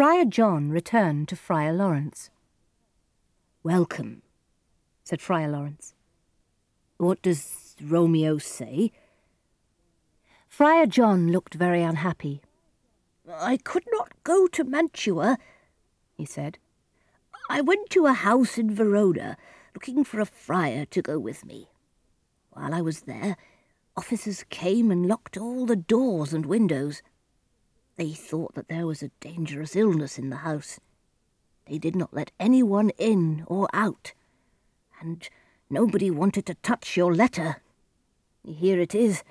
Friar John returned to Friar Lawrence. Welcome, said Friar Lawrence. What does Romeo say? Friar John looked very unhappy. I could not go to Mantua, he said. I went to a house in Verona, looking for a friar to go with me. While I was there, officers came and locked all the doors and windows. They thought that there was a dangerous illness in the house. They did not let anyone in or out, and nobody wanted to touch your letter. Here it is.